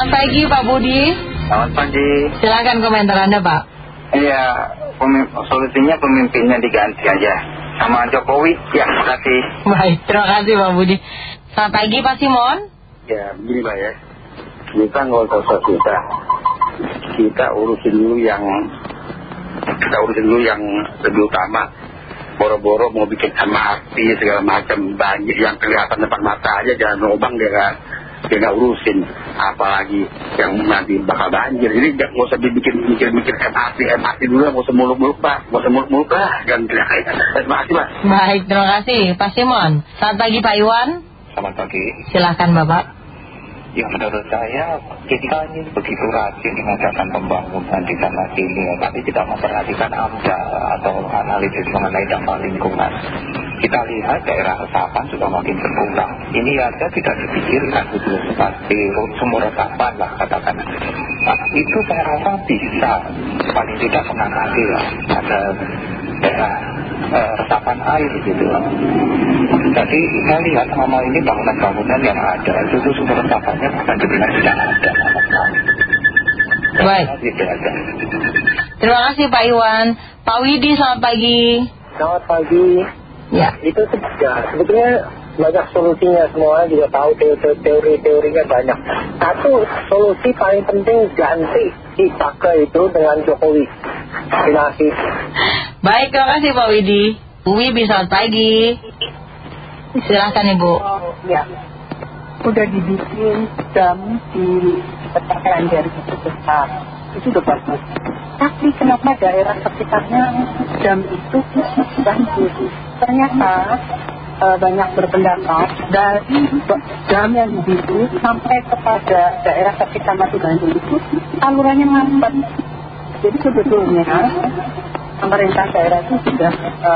Selamat pagi Pak Budi. Selamat pagi. Silakan komentar Anda Pak. Iya, solusinya pemimpinnya diganti aja sama Jokowi. Ya, makasih. Baik, terima kasih Pak Budi. Selamat pagi Pak Simon. Ya, begini Pak ya. Kita nggak usah kita. Kita urusin dulu yang kita urusin dulu yang lebih utama. Boro-boro mau bikin MRT segala macam banjir yang kelihatan depan mata aja jangan lubang dia kan dia nggak urusin apalagi yang nanti bakal banjir jadi nggak usah dibikin mikir-mikir MRT MRT dulu nggak usah muluk-muluk pak nggak usah muluk-muluk lah jangan teriak terima kasih pak Baik, terima kasih Pak Simon. Selamat pagi Pak Iwan. Selamat pagi. Silakan Bapak. Ya menurut saya kita ini begitu rajin mengadakan pembangunan di sana sini tapi tidak memperhatikan AMDA atau analisis mengenai dampak lingkungan. Kita lihat daerah resapan sudah makin berkurang. Ini aja tidak dipikirkan gitu seperti sumur resapan lah katakan. Nah, itu saya rasa bisa paling tidak menangani lah ada daerah eh, resapan air gitu. Jadi saya lihat selama ini bangunan-bangunan yang ada itu tuh sumber resapannya bahkan sebenarnya tidak ada. Baik. Terima kasih Pak Iwan. Pak Widi, selamat pagi. Selamat pagi. Ya. Itu ya, sebetulnya banyak solusinya semua juga tahu teori-teorinya banyak. Satu solusi paling penting ganti dipakai itu dengan Jokowi. Terima kasih. Baik, terima kasih Pak Widi. Bu Wibi, selamat pagi. Silakan Ibu. Ya, udah dibikin jam di petakaran dari itu besar. Itu udah bagus. Tapi kenapa daerah sekitarnya jam itu banjir? Ternyata eh, banyak berpendapat dari jam yang dibikin sampai kepada daerah sekitar Batu Bandung itu salurannya mampet. Jadi sebetulnya pemerintah daerah itu sudah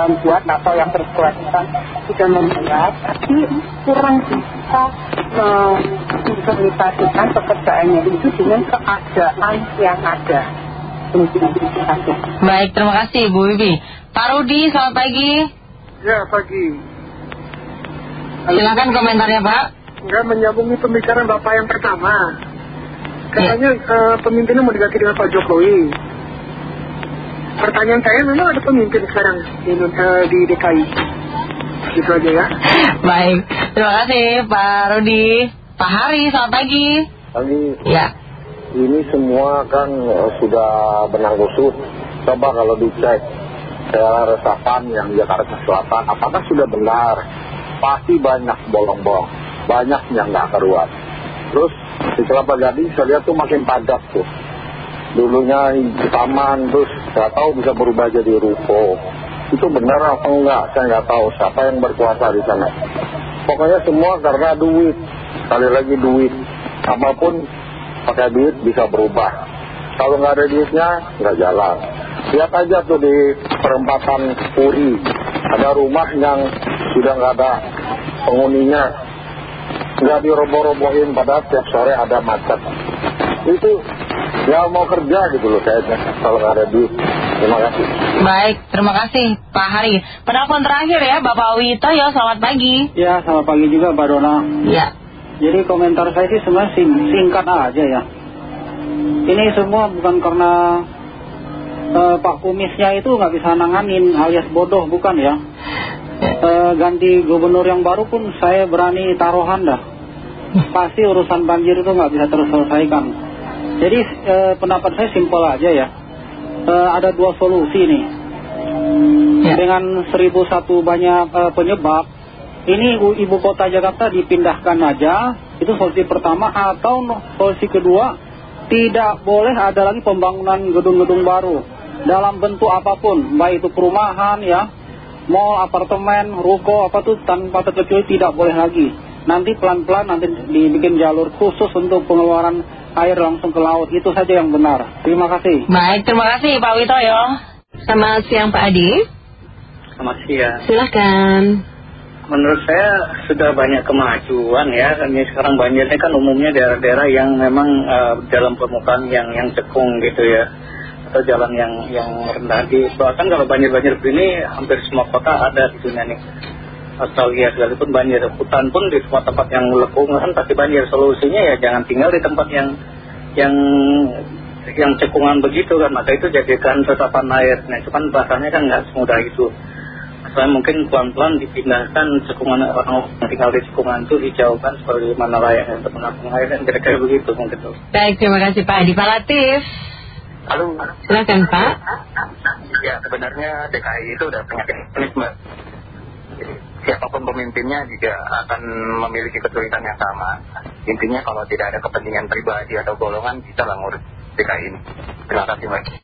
membuat atau yang berkewajiban sudah membuat, tapi kurang bisa mengimplementasikan pekerjaannya itu dengan keadaan yang ada. Terima kasih. Baik, terima kasih Bu Wibi. Pak Rudi, selamat pagi. Ya pagi. Silakan komentarnya Pak. Enggak menyambungi pembicaraan Bapak yang pertama. Katanya eh, pemimpinnya mau diganti dengan Pak Jokowi. Pertanyaan saya memang ada pemimpin sekarang di, eh, di DKI. Gitu aja ya. Baik, terima kasih Pak Rudi. Pak Hari, selamat pagi. Pagi, Ya. Ini semua kan eh, sudah benang kusut. Coba kalau dicek daerah resapan yang Jakarta Selatan, apakah sudah benar? Pasti banyak bolong-bolong, banyak yang nggak keruat. Terus di Kelapa Gading saya lihat tuh makin padat tuh. Dulunya taman, terus nggak tahu bisa berubah jadi ruko. Itu benar apa enggak? Saya nggak tahu siapa yang berkuasa di sana. Pokoknya semua karena duit. Sekali lagi duit. Apa pun pakai duit bisa berubah. Kalau nggak ada duitnya, nggak jalan. Lihat aja tuh di perempatan Puri. Ada rumah yang sudah nggak ada penghuninya. Nggak diroboh-robohin padahal tiap sore ada macet. Itu ya mau kerja gitu loh kayaknya kalau nggak ada duit. Terima kasih. Baik, terima kasih Pak Hari. Penelpon terakhir ya Bapak Wito ya, selamat pagi. Ya, selamat pagi juga Mbak Dona. Ya. Jadi komentar saya sih sebenarnya sing- singkat aja ya. Ini semua bukan karena eh, Pak Kumisnya itu nggak bisa nanganin alias bodoh, bukan ya. Eh, ganti gubernur yang baru pun saya berani taruhan dah. Pasti urusan banjir itu nggak bisa terselesaikan. Jadi eh, pendapat saya simpel aja ya. Ada dua solusi nih. Ya. Dengan 1001 banyak penyebab, ini ibu kota Jakarta dipindahkan aja, itu solusi pertama, atau no- solusi kedua, tidak boleh ada lagi pembangunan gedung-gedung baru dalam bentuk apa pun, baik itu perumahan ya, mall, apartemen, ruko, apa tuh tanpa terkecuali tidak boleh lagi. Nanti pelan-pelan nanti dibikin jalur khusus untuk pengeluaran air langsung ke laut, itu saja yang benar. Terima kasih. Baik, terima kasih Pak Witoyo. Selamat siang Pak Adi. Selamat siang. Silakan. Menurut saya sudah banyak kemajuan ya. Ini sekarang banjirnya kan umumnya daerah-daerah yang memang eh, dalam permukaan yang yang cekung gitu ya. Atau jalan yang yang rendah di bahkan kalau banjir-banjir begini hampir semua kota ada di dunia nih. Australia sekalipun banjir, hutan pun di semua tempat yang lekung kan pasti banjir. Solusinya ya jangan tinggal di tempat yang yang yang cekungan begitu kan maka itu jadikan resapan air nah itu kan bahasanya kan nggak semudah itu saya mungkin pelan-pelan dipindahkan cekungan orang yang tinggal di cekungan itu hijaukan seperti mana layaknya untuk menampung air dan kira-kira begitu mungkin Baik, terima kasih Pak Adi. Pak Latif, Halo. silakan Pak. Ya sebenarnya DKI itu udah punya mekanisme. Siapa pun pemimpinnya juga akan memiliki kesulitan yang sama. Intinya kalau tidak ada kepentingan pribadi atau golongan, bisa lah ngurus DKI ini. Terima kasih Mbak.